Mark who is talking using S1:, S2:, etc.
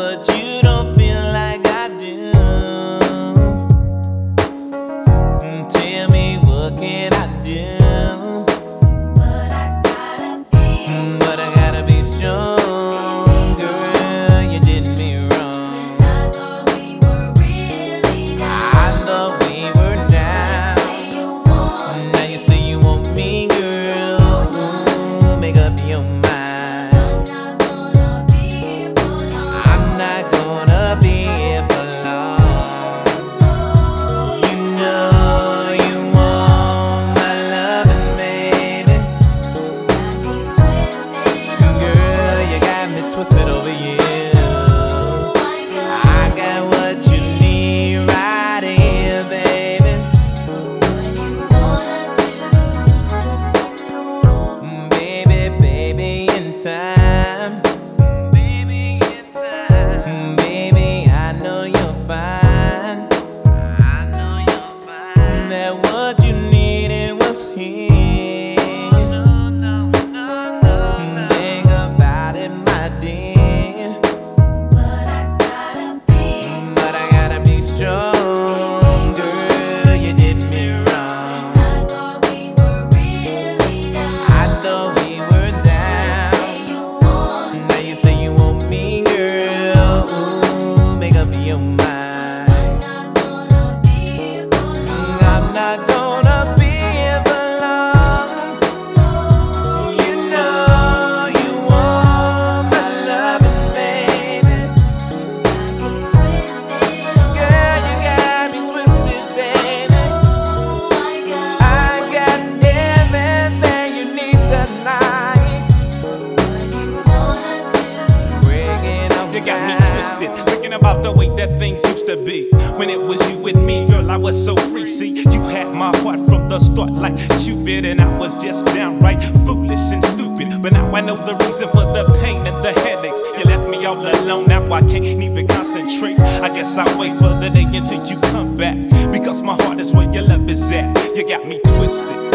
S1: much. You that You
S2: got me
S3: twisted, thinking about the way that things used to be. When it was you and me, girl, I was so free. See, you had my heart from the start, like Cupid, and I was just downright foolish and stupid. But now I know the reason for the pain and the headaches. You left me all alone, now I can't even concentrate. I guess I'll wait for the day until you come back. Because my heart is where your love is at. You got me twisted.